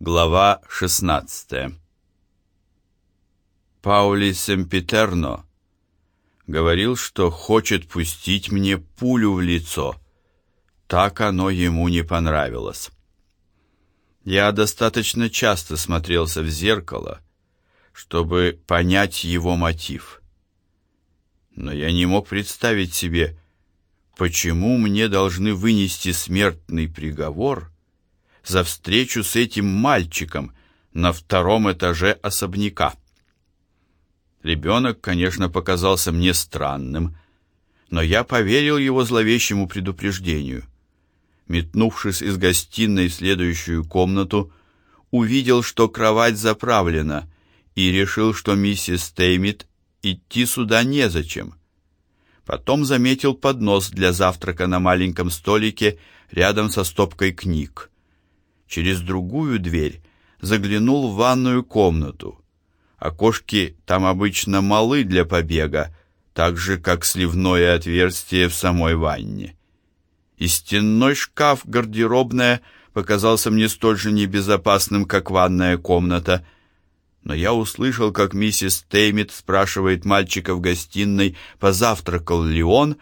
Глава 16 Паули Семпитерно говорил, что хочет пустить мне пулю в лицо. Так оно ему не понравилось. Я достаточно часто смотрелся в зеркало, чтобы понять его мотив. Но я не мог представить себе, почему мне должны вынести смертный приговор за встречу с этим мальчиком на втором этаже особняка. Ребенок, конечно, показался мне странным, но я поверил его зловещему предупреждению. Метнувшись из гостиной в следующую комнату, увидел, что кровать заправлена, и решил, что миссис Теймит идти сюда незачем. Потом заметил поднос для завтрака на маленьком столике рядом со стопкой книг через другую дверь заглянул в ванную комнату. Окошки там обычно малы для побега, так же как сливное отверстие в самой ванне. И стенной шкаф гардеробная показался мне столь же небезопасным, как ванная комната. Но я услышал, как миссис Теймит спрашивает мальчика в гостиной, позавтракал ли он,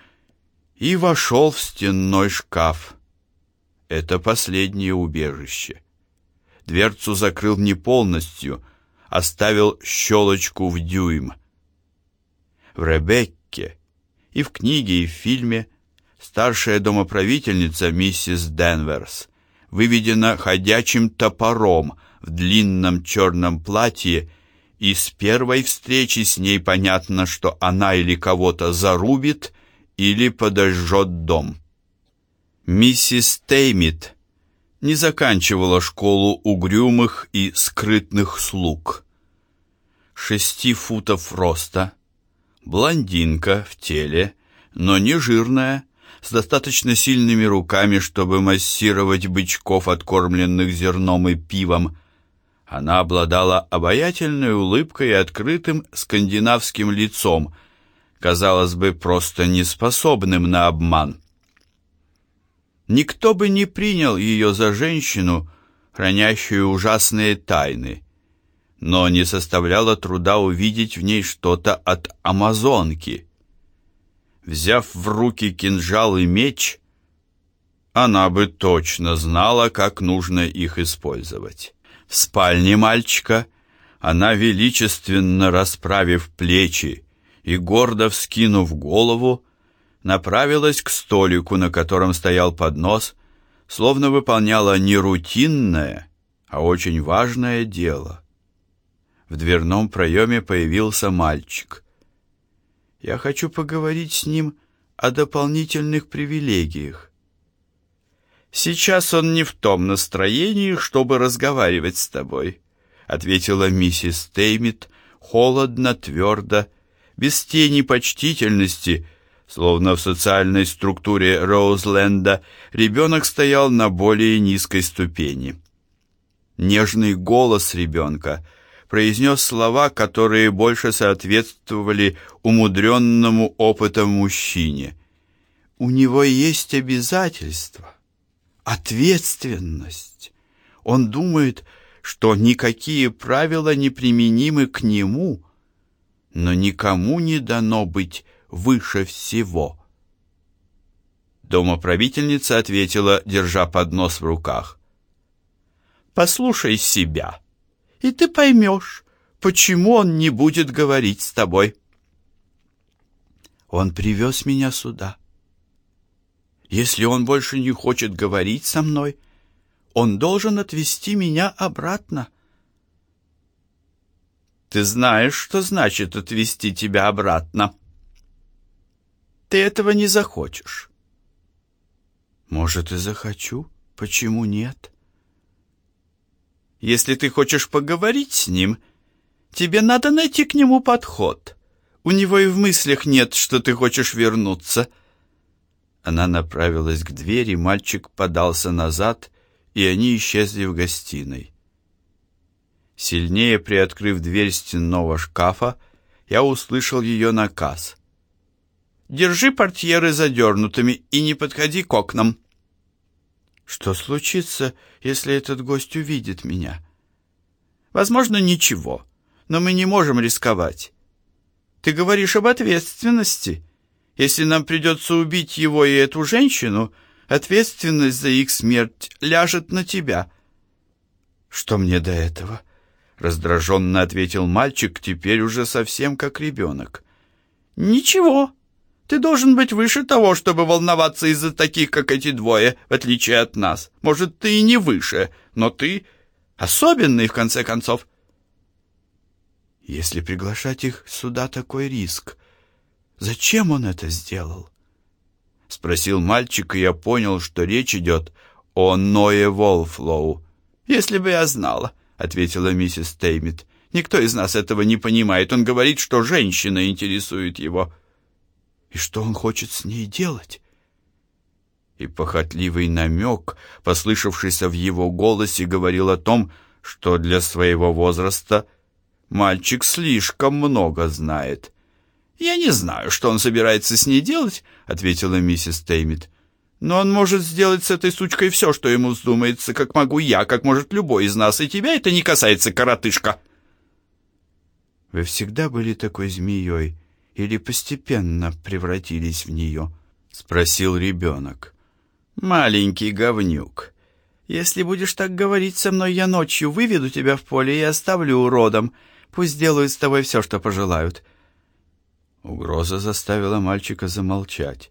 и вошел в стенной шкаф. Это последнее убежище. Дверцу закрыл не полностью, оставил щелочку в дюйм. В Ребекке и в книге, и в фильме старшая домоправительница миссис Денверс выведена ходячим топором в длинном черном платье, и с первой встречи с ней понятно, что она или кого-то зарубит, или подожжет дом. Миссис Теймит не заканчивала школу угрюмых и скрытных слуг. Шести футов роста, блондинка в теле, но не жирная, с достаточно сильными руками, чтобы массировать бычков, откормленных зерном и пивом. Она обладала обаятельной улыбкой и открытым скандинавским лицом, казалось бы, просто неспособным на обман. Никто бы не принял ее за женщину, хранящую ужасные тайны, но не составляло труда увидеть в ней что-то от амазонки. Взяв в руки кинжал и меч, она бы точно знала, как нужно их использовать. В спальне мальчика она величественно расправив плечи и гордо вскинув голову, направилась к столику, на котором стоял поднос, словно выполняла не рутинное, а очень важное дело. В дверном проеме появился мальчик. Я хочу поговорить с ним о дополнительных привилегиях. Сейчас он не в том настроении, чтобы разговаривать с тобой, ответила миссис Теймит холодно, твердо, без тени почтительности Словно в социальной структуре Роузленда ребенок стоял на более низкой ступени. Нежный голос ребенка произнес слова, которые больше соответствовали умудренному опытом мужчине. У него есть обязательства, ответственность. Он думает, что никакие правила не применимы к нему, но никому не дано быть выше всего. Домоправительница ответила, держа поднос в руках. «Послушай себя, и ты поймешь, почему он не будет говорить с тобой». «Он привез меня сюда. Если он больше не хочет говорить со мной, он должен отвезти меня обратно». «Ты знаешь, что значит отвезти тебя обратно?» Ты этого не захочешь. Может, и захочу. Почему нет? Если ты хочешь поговорить с ним, тебе надо найти к нему подход. У него и в мыслях нет, что ты хочешь вернуться. Она направилась к двери, мальчик подался назад, и они исчезли в гостиной. Сильнее приоткрыв дверь стенного шкафа, я услышал ее наказ. Держи портьеры задернутыми и не подходи к окнам. Что случится, если этот гость увидит меня? Возможно, ничего, но мы не можем рисковать. Ты говоришь об ответственности. Если нам придется убить его и эту женщину, ответственность за их смерть ляжет на тебя. Что мне до этого? Раздраженно ответил мальчик, теперь уже совсем как ребенок. Ничего. Ты должен быть выше того, чтобы волноваться из-за таких, как эти двое, в отличие от нас. Может, ты и не выше, но ты особенный, в конце концов. Если приглашать их сюда такой риск, зачем он это сделал? Спросил мальчик, и я понял, что речь идет о Ное Волфлоу. Если бы я знала, ответила миссис Теймит. Никто из нас этого не понимает. Он говорит, что женщина интересует его. И что он хочет с ней делать? И похотливый намек, послышавшийся в его голосе, говорил о том, что для своего возраста мальчик слишком много знает. «Я не знаю, что он собирается с ней делать», — ответила миссис Теймит. «Но он может сделать с этой сучкой все, что ему вздумается, как могу я, как может любой из нас, и тебя это не касается, коротышка». «Вы всегда были такой змеей или постепенно превратились в нее?» — спросил ребенок. «Маленький говнюк, если будешь так говорить со мной, я ночью выведу тебя в поле и оставлю уродом. Пусть делают с тобой все, что пожелают». Угроза заставила мальчика замолчать,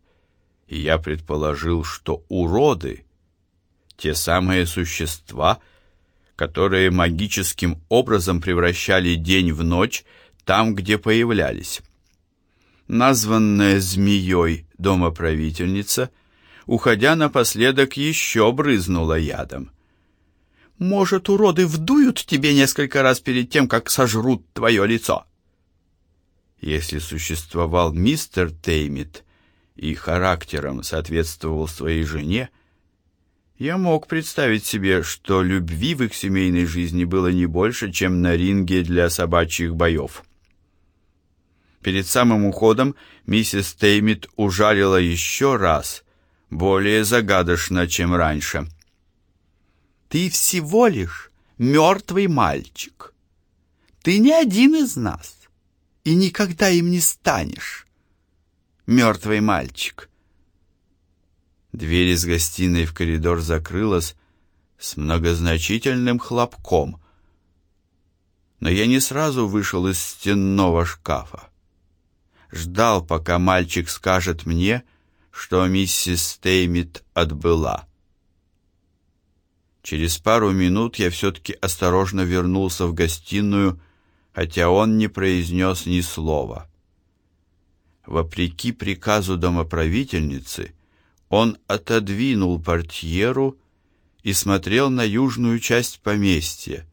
и я предположил, что уроды — те самые существа, которые магическим образом превращали день в ночь там, где появлялись. Названная змеей домоправительница — уходя напоследок, еще брызнула ядом. «Может, уроды вдуют тебе несколько раз перед тем, как сожрут твое лицо?» Если существовал мистер Теймит и характером соответствовал своей жене, я мог представить себе, что любви в их семейной жизни было не больше, чем на ринге для собачьих боев. Перед самым уходом миссис Теймит ужалила еще раз, более загадочно, чем раньше. «Ты всего лишь мертвый мальчик. Ты не один из нас и никогда им не станешь. Мертвый мальчик». Дверь из гостиной в коридор закрылась с многозначительным хлопком, но я не сразу вышел из стенного шкафа. Ждал, пока мальчик скажет мне — что миссис Теймит отбыла. Через пару минут я все-таки осторожно вернулся в гостиную, хотя он не произнес ни слова. Вопреки приказу домоправительницы, он отодвинул портьеру и смотрел на южную часть поместья.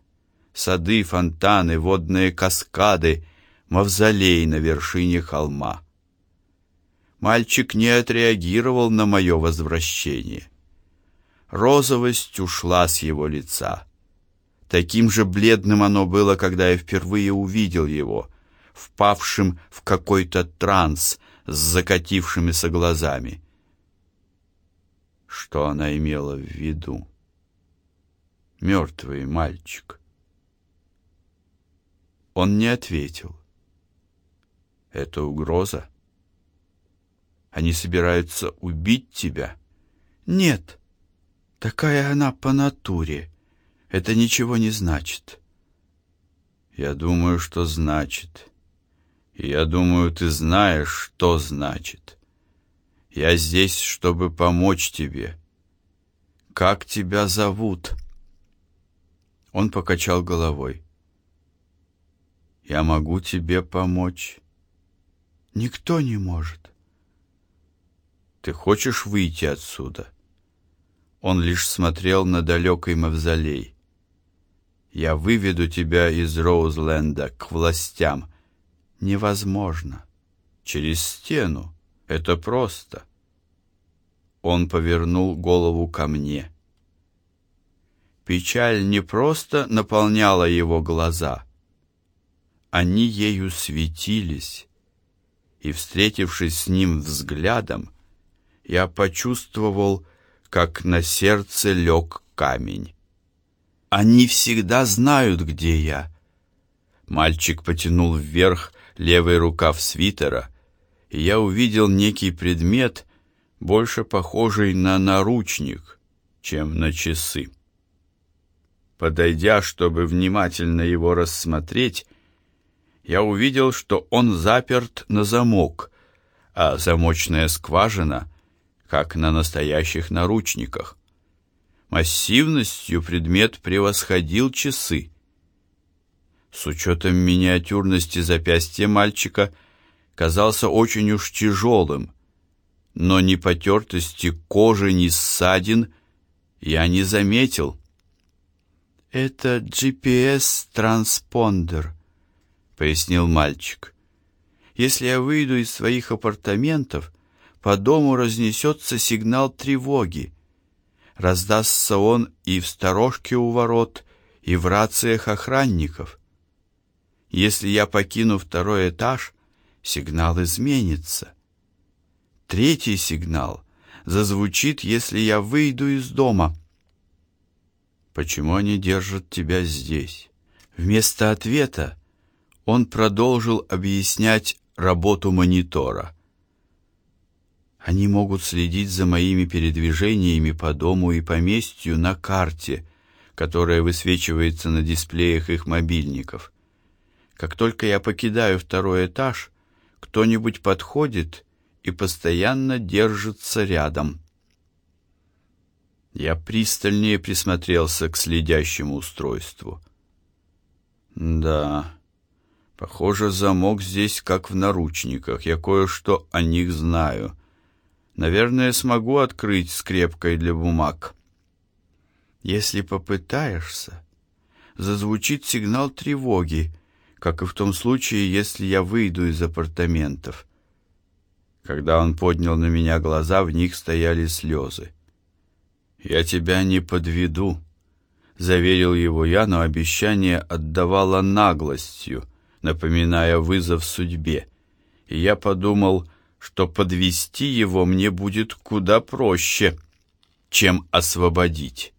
Сады, фонтаны, водные каскады, мавзолей на вершине холма. Мальчик не отреагировал на мое возвращение. Розовость ушла с его лица. Таким же бледным оно было, когда я впервые увидел его, впавшим в какой-то транс с закатившимися глазами. Что она имела в виду? Мертвый мальчик. Он не ответил. Это угроза? Они собираются убить тебя? Нет. Такая она по натуре. Это ничего не значит. Я думаю, что значит. Я думаю, ты знаешь, что значит. Я здесь, чтобы помочь тебе. Как тебя зовут? Он покачал головой. Я могу тебе помочь. Никто не может. Ты хочешь выйти отсюда? Он лишь смотрел на далекий мавзолей. Я выведу тебя из Роузленда к властям. Невозможно. Через стену. Это просто. Он повернул голову ко мне. Печаль не просто наполняла его глаза. Они ею светились, и, встретившись с ним взглядом, я почувствовал, как на сердце лег камень. Они всегда знают, где я, Мальчик потянул вверх левый рукав свитера, и я увидел некий предмет, больше похожий на наручник, чем на часы. Подойдя, чтобы внимательно его рассмотреть, я увидел, что он заперт на замок, а замочная скважина, как на настоящих наручниках. Массивностью предмет превосходил часы. С учетом миниатюрности запястья мальчика казался очень уж тяжелым, но ни потертости кожи, ни ссадин я не заметил. «Это GPS-транспондер», — пояснил мальчик. «Если я выйду из своих апартаментов, по дому разнесется сигнал тревоги. Раздастся он и в сторожке у ворот, и в рациях охранников. Если я покину второй этаж, сигнал изменится. Третий сигнал зазвучит, если я выйду из дома. Почему они держат тебя здесь? Вместо ответа он продолжил объяснять работу монитора. Они могут следить за моими передвижениями по дому и поместью на карте, которая высвечивается на дисплеях их мобильников. Как только я покидаю второй этаж, кто-нибудь подходит и постоянно держится рядом. Я пристальнее присмотрелся к следящему устройству. Да, похоже, замок здесь как в наручниках. Я кое-что о них знаю. Наверное, смогу открыть скрепкой для бумаг. Если попытаешься, зазвучит сигнал тревоги, как и в том случае, если я выйду из апартаментов. Когда он поднял на меня глаза, в них стояли слезы. «Я тебя не подведу», — заверил его я, но обещание отдавало наглостью, напоминая вызов судьбе. И я подумал, что подвести его мне будет куда проще, чем освободить.